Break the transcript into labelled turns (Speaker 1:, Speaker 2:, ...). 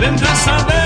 Speaker 1: dentro essa